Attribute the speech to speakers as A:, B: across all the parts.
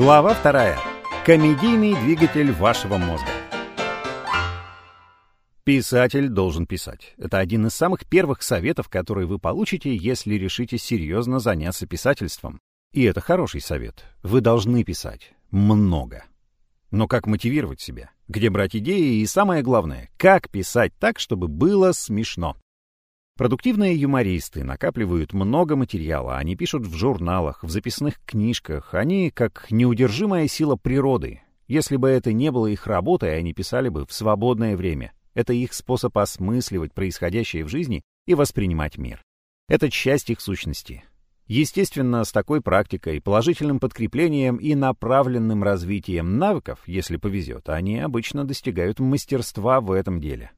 A: Глава вторая. Комедийный двигатель вашего мозга. Писатель должен писать. Это один из самых первых советов, которые вы получите, если решите серьезно заняться писательством. И это хороший совет. Вы должны писать. Много. Но как мотивировать себя? Где брать идеи? И самое главное, как писать так, чтобы было смешно? Продуктивные юмористы накапливают много материала, они пишут в журналах, в записных книжках, они как неудержимая сила природы. Если бы это не было их работой, они писали бы в свободное время. Это их способ осмысливать происходящее в жизни и воспринимать мир. Это часть их сущности. Естественно, с такой практикой, положительным подкреплением и направленным развитием навыков, если повезет, они обычно достигают мастерства в этом деле.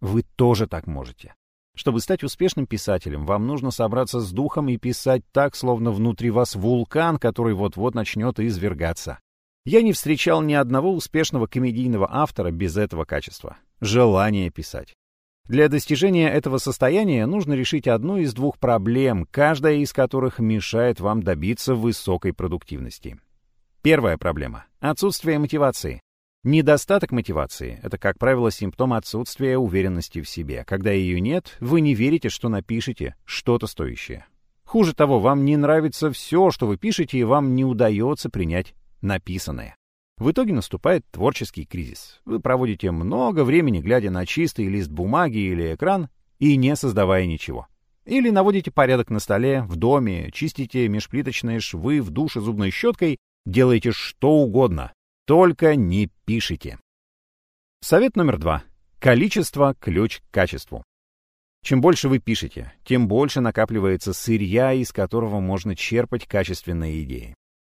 A: Вы тоже так можете. Чтобы стать успешным писателем, вам нужно собраться с духом и писать так, словно внутри вас вулкан, который вот-вот начнет извергаться. Я не встречал ни одного успешного комедийного автора без этого качества — желания писать. Для достижения этого состояния нужно решить одну из двух проблем, каждая из которых мешает вам добиться высокой продуктивности. Первая проблема — отсутствие мотивации. Недостаток мотивации — это, как правило, симптом отсутствия уверенности в себе. Когда ее нет, вы не верите, что напишете что-то стоящее. Хуже того, вам не нравится все, что вы пишете, и вам не удается принять написанное. В итоге наступает творческий кризис. Вы проводите много времени, глядя на чистый лист бумаги или экран, и не создавая ничего. Или наводите порядок на столе, в доме, чистите межплиточные швы в душе зубной щеткой, делаете что угодно, только не пишите. Совет номер два. Количество – ключ к качеству. Чем больше вы пишете, тем больше накапливается сырья, из которого можно черпать качественные идеи.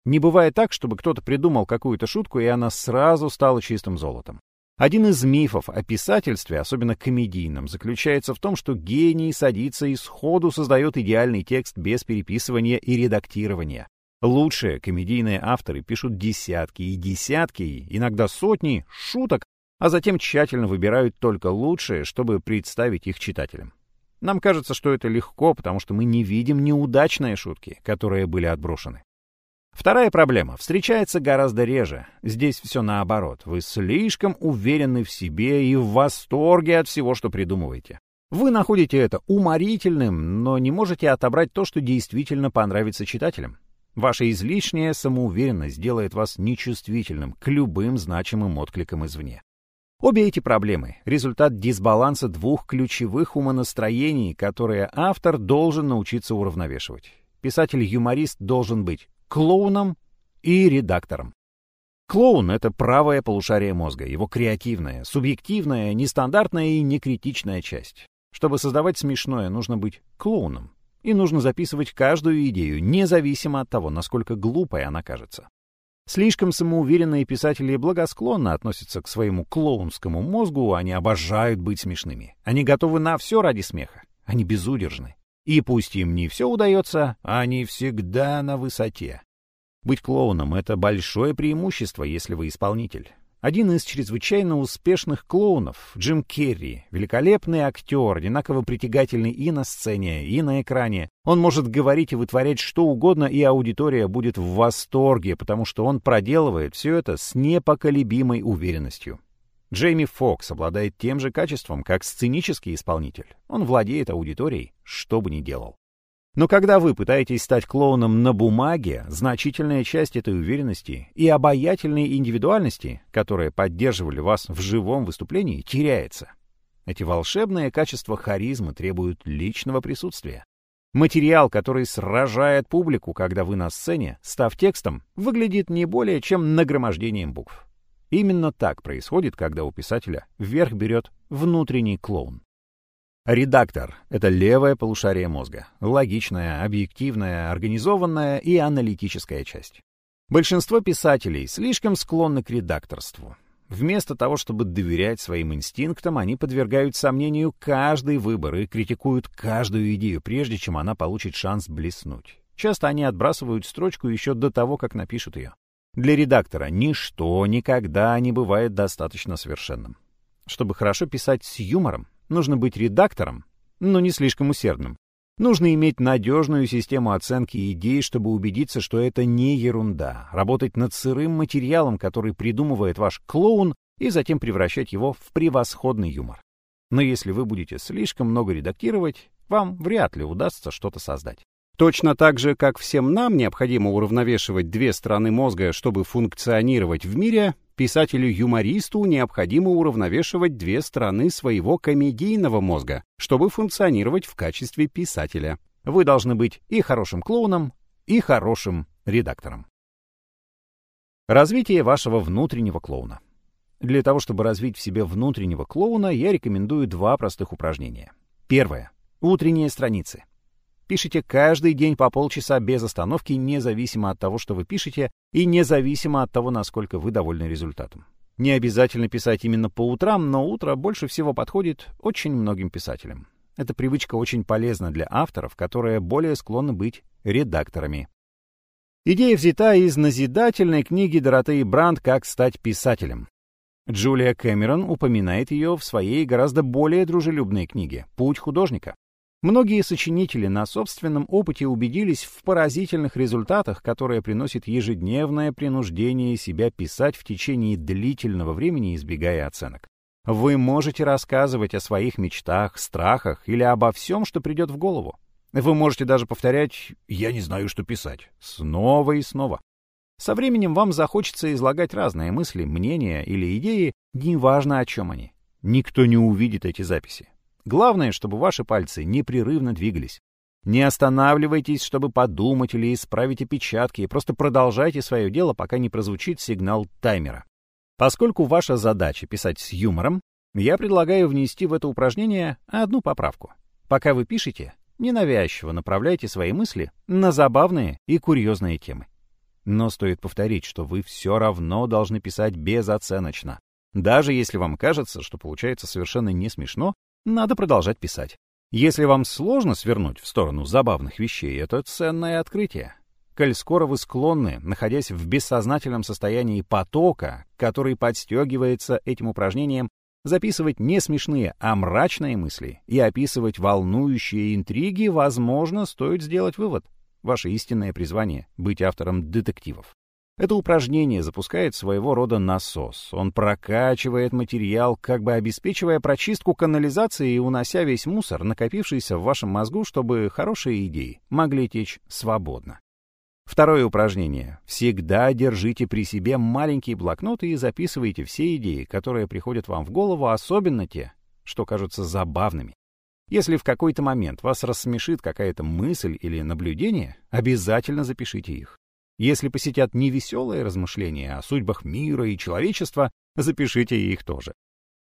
A: Не бывает так, чтобы кто-то придумал какую-то шутку, и она сразу стала чистым золотом. Один из мифов о писательстве, особенно комедийном, заключается в том, что гений садится и сходу создает идеальный текст без переписывания и редактирования. Лучшие комедийные авторы пишут десятки и десятки, иногда сотни шуток, а затем тщательно выбирают только лучшие, чтобы представить их читателям. Нам кажется, что это легко, потому что мы не видим неудачные шутки, которые были отброшены. Вторая проблема встречается гораздо реже. Здесь все наоборот. Вы слишком уверены в себе и в восторге от всего, что придумываете. Вы находите это уморительным, но не можете отобрать то, что действительно понравится читателям. Ваша излишняя самоуверенность делает вас нечувствительным к любым значимым откликам извне. Обе эти проблемы — результат дисбаланса двух ключевых умонастроений, которые автор должен научиться уравновешивать. Писатель-юморист должен быть клоуном и редактором. Клоун — это правое полушарие мозга, его креативная, субъективная, нестандартная и некритичная часть. Чтобы создавать смешное, нужно быть клоуном, и нужно записывать каждую идею, независимо от того, насколько глупой она кажется. Слишком самоуверенные писатели благосклонно относятся к своему клоунскому мозгу, они обожают быть смешными. Они готовы на все ради смеха. Они безудержны. И пусть им не все удается, они всегда на высоте. Быть клоуном — это большое преимущество, если вы исполнитель. Один из чрезвычайно успешных клоунов, Джим Керри, великолепный актер, одинаково притягательный и на сцене, и на экране. Он может говорить и вытворять что угодно, и аудитория будет в восторге, потому что он проделывает все это с непоколебимой уверенностью. Джейми Фокс обладает тем же качеством, как сценический исполнитель. Он владеет аудиторией, что бы ни делал. Но когда вы пытаетесь стать клоуном на бумаге, значительная часть этой уверенности и обаятельной индивидуальности, которые поддерживали вас в живом выступлении, теряется. Эти волшебные качества харизмы требуют личного присутствия. Материал, который сражает публику, когда вы на сцене, став текстом, выглядит не более чем нагромождением букв. Именно так происходит, когда у писателя вверх берет внутренний клоун. Редактор — это левое полушарие мозга, логичная, объективная, организованная и аналитическая часть. Большинство писателей слишком склонны к редакторству. Вместо того, чтобы доверять своим инстинктам, они подвергают сомнению каждый выбор и критикуют каждую идею, прежде чем она получит шанс блеснуть. Часто они отбрасывают строчку еще до того, как напишут ее. Для редактора ничто никогда не бывает достаточно совершенным. Чтобы хорошо писать с юмором, Нужно быть редактором, но не слишком усердным. Нужно иметь надежную систему оценки идей, чтобы убедиться, что это не ерунда. Работать над сырым материалом, который придумывает ваш клоун, и затем превращать его в превосходный юмор. Но если вы будете слишком много редактировать, вам вряд ли удастся что-то создать. Точно так же, как всем нам необходимо уравновешивать две стороны мозга, чтобы функционировать в мире, писателю-юмористу необходимо уравновешивать две стороны своего комедийного мозга, чтобы функционировать в качестве писателя. Вы должны быть и хорошим клоуном, и хорошим редактором. Развитие вашего внутреннего клоуна. Для того, чтобы развить в себе внутреннего клоуна, я рекомендую два простых упражнения. Первое. Утренние страницы. Пишите каждый день по полчаса без остановки, независимо от того, что вы пишете, и независимо от того, насколько вы довольны результатом. Не обязательно писать именно по утрам, но утро больше всего подходит очень многим писателям. Эта привычка очень полезна для авторов, которые более склонны быть редакторами. Идея взята из назидательной книги Доротеи Бранд «Как стать писателем». Джулия Кэмерон упоминает ее в своей гораздо более дружелюбной книге «Путь художника». Многие сочинители на собственном опыте убедились в поразительных результатах, которые приносит ежедневное принуждение себя писать в течение длительного времени, избегая оценок. Вы можете рассказывать о своих мечтах, страхах или обо всем, что придет в голову. Вы можете даже повторять «я не знаю, что писать» снова и снова. Со временем вам захочется излагать разные мысли, мнения или идеи, неважно о чем они. Никто не увидит эти записи. Главное, чтобы ваши пальцы непрерывно двигались. Не останавливайтесь, чтобы подумать или исправить опечатки, и просто продолжайте свое дело, пока не прозвучит сигнал таймера. Поскольку ваша задача писать с юмором, я предлагаю внести в это упражнение одну поправку. Пока вы пишете, ненавязчиво направляйте свои мысли на забавные и курьезные темы. Но стоит повторить, что вы все равно должны писать безоценочно. Даже если вам кажется, что получается совершенно не смешно, надо продолжать писать. Если вам сложно свернуть в сторону забавных вещей, это ценное открытие. Коль скоро вы склонны, находясь в бессознательном состоянии потока, который подстегивается этим упражнением, записывать не смешные, а мрачные мысли и описывать волнующие интриги, возможно, стоит сделать вывод. Ваше истинное призвание — быть автором детективов. Это упражнение запускает своего рода насос. Он прокачивает материал, как бы обеспечивая прочистку канализации и унося весь мусор, накопившийся в вашем мозгу, чтобы хорошие идеи могли течь свободно. Второе упражнение. Всегда держите при себе маленькие блокноты и записывайте все идеи, которые приходят вам в голову, особенно те, что кажутся забавными. Если в какой-то момент вас рассмешит какая-то мысль или наблюдение, обязательно запишите их. Если посетят невеселые размышления о судьбах мира и человечества, запишите их тоже.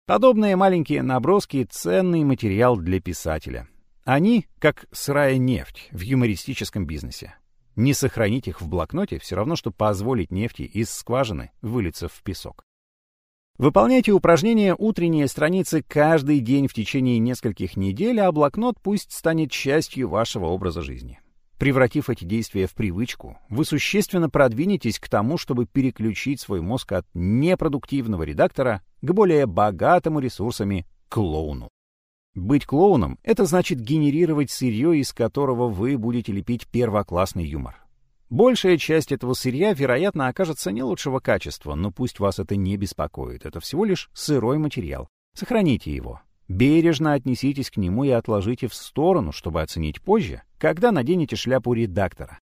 A: Подобные маленькие наброски — ценный материал для писателя. Они как сырая нефть в юмористическом бизнесе. Не сохранить их в блокноте все равно, что позволить нефти из скважины вылиться в песок. Выполняйте упражнения утренние страницы каждый день в течение нескольких недель, а блокнот пусть станет частью вашего образа жизни. Превратив эти действия в привычку, вы существенно продвинетесь к тому, чтобы переключить свой мозг от непродуктивного редактора к более богатому ресурсами клоуну. Быть клоуном — это значит генерировать сырье, из которого вы будете лепить первоклассный юмор. Большая часть этого сырья, вероятно, окажется не лучшего качества, но пусть вас это не беспокоит. Это всего лишь сырой материал. Сохраните его. Бережно отнеситесь к нему и отложите в сторону, чтобы оценить позже, когда наденете шляпу редактора.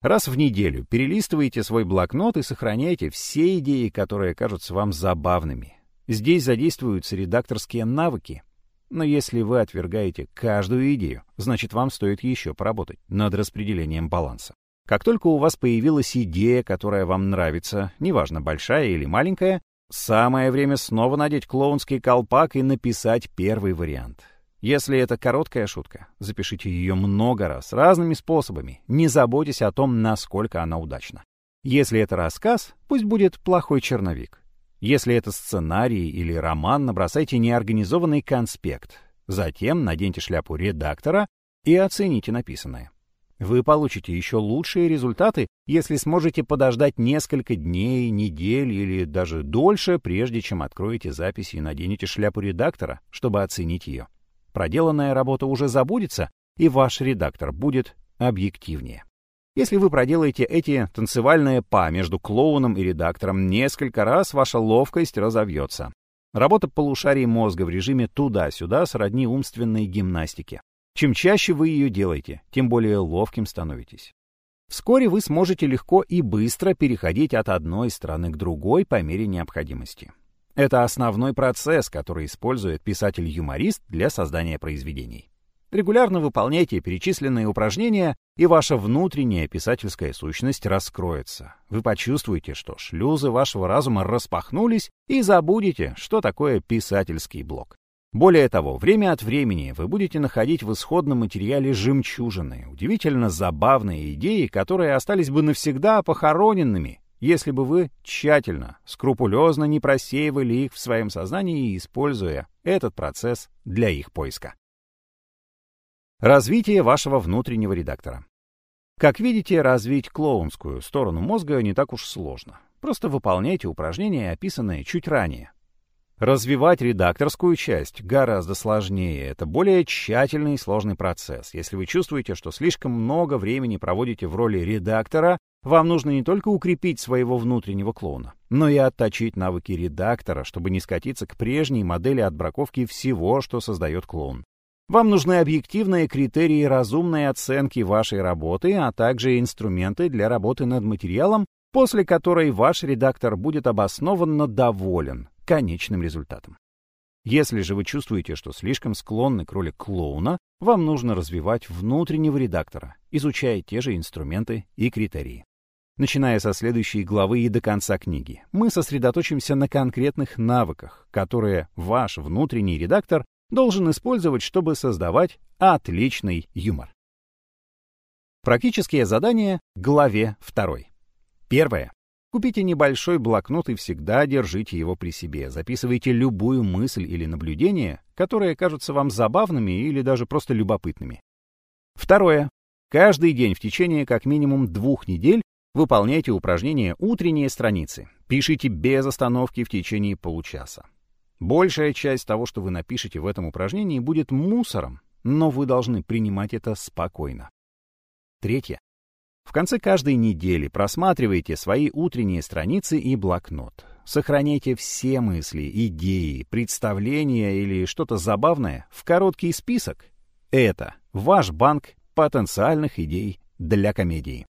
A: Раз в неделю перелистывайте свой блокнот и сохраняйте все идеи, которые кажутся вам забавными. Здесь задействуются редакторские навыки. Но если вы отвергаете каждую идею, значит вам стоит еще поработать над распределением баланса. Как только у вас появилась идея, которая вам нравится, неважно, большая или маленькая, Самое время снова надеть клоунский колпак и написать первый вариант. Если это короткая шутка, запишите ее много раз, разными способами. Не заботьтесь о том, насколько она удачна. Если это рассказ, пусть будет плохой черновик. Если это сценарий или роман, набросайте неорганизованный конспект. Затем наденьте шляпу редактора и оцените написанное. Вы получите еще лучшие результаты, если сможете подождать несколько дней, недель или даже дольше, прежде чем откроете запись и наденете шляпу редактора, чтобы оценить ее. Проделанная работа уже забудется, и ваш редактор будет объективнее. Если вы проделаете эти танцевальные па между клоуном и редактором несколько раз, ваша ловкость разовьется. Работа полушарий мозга в режиме туда-сюда сродни умственной гимнастике. Чем чаще вы ее делаете, тем более ловким становитесь. Вскоре вы сможете легко и быстро переходить от одной страны к другой по мере необходимости. Это основной процесс, который использует писатель-юморист для создания произведений. Регулярно выполняйте перечисленные упражнения, и ваша внутренняя писательская сущность раскроется. Вы почувствуете, что шлюзы вашего разума распахнулись, и забудете, что такое писательский блок. Более того, время от времени вы будете находить в исходном материале жемчужины, удивительно забавные идеи, которые остались бы навсегда похороненными, если бы вы тщательно, скрупулезно не просеивали их в своем сознании, используя этот процесс для их поиска. Развитие вашего внутреннего редактора. Как видите, развить клоунскую сторону мозга не так уж сложно. Просто выполняйте упражнения, описанные чуть ранее. Развивать редакторскую часть гораздо сложнее. Это более тщательный и сложный процесс. Если вы чувствуете, что слишком много времени проводите в роли редактора, вам нужно не только укрепить своего внутреннего клоуна, но и отточить навыки редактора, чтобы не скатиться к прежней модели отбраковки всего, что создает клоун. Вам нужны объективные критерии разумной оценки вашей работы, а также инструменты для работы над материалом, после которой ваш редактор будет обоснованно доволен конечным результатом. Если же вы чувствуете, что слишком склонны к роли клоуна, вам нужно развивать внутреннего редактора, изучая те же инструменты и критерии. Начиная со следующей главы и до конца книги, мы сосредоточимся на конкретных навыках, которые ваш внутренний редактор должен использовать, чтобы создавать отличный юмор. Практические задания главе 2. Первое. Купите небольшой блокнот и всегда держите его при себе. Записывайте любую мысль или наблюдение, которые кажутся вам забавными или даже просто любопытными. Второе. Каждый день в течение как минимум двух недель выполняйте упражнение «Утренние страницы». Пишите без остановки в течение получаса. Большая часть того, что вы напишете в этом упражнении, будет мусором, но вы должны принимать это спокойно. Третье. В конце каждой недели просматривайте свои утренние страницы и блокнот. Сохраняйте все мысли, идеи, представления или что-то забавное в короткий список. Это ваш банк потенциальных идей для комедии.